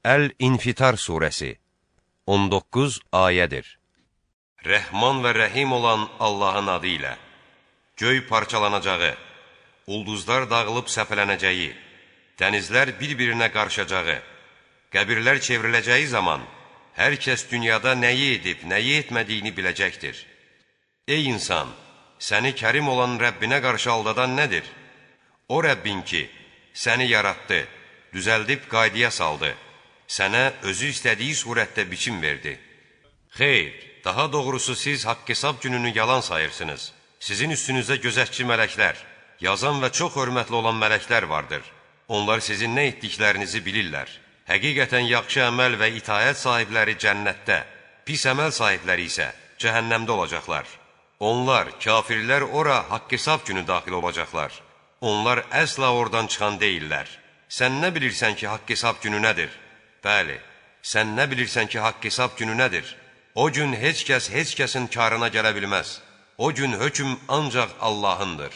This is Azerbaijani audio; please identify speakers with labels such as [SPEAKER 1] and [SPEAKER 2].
[SPEAKER 1] Əl-İnfitar surəsi 19 ayədir. Rəhman və rəhim olan Allahın adı ilə göy parçalanacağı, ulduzlar dağılıb səpələnəcəyi, dənizlər bir-birinə qarışacağı, qəbirlər çevriləcəyi zaman hər kəs dünyada nəyi edib, nəyi etmədiyini biləcəkdir. Ey insan, səni kərim olan Rəbbinə qarşı aldadan nədir? O Rəbbin ki, səni yaratdı, düzəldib qaydaya saldı sənə özü istədiyi surətdə biçim verdi. Xeyr, daha doğrusu siz haqq hesab gününü yalan sayırsınız. Sizin üstünüzdə gözətçi mələklər, yazan və çox hörmətli olan mələklər vardır. Onlar sizin nə etdiklərinizi bilirlər. Həqiqətən yaxşı əməl və itayət sahibləri cənnətdə, pis əməl sahibləri isə cəhənnəmdə olacaqlar. Onlar, kafirlər ora haqq hesab günü daxil olacaqlar. Onlar əsla oradan çıxan deyillər. Sən nə bilirsən ki, haqq hesab günü nədir? Bəli, sən nə bilirsən ki, haqq hesab günü nədir? O gün heç kəs heç kəsin karına gələ bilməz. O gün hökm ancaq Allahındır.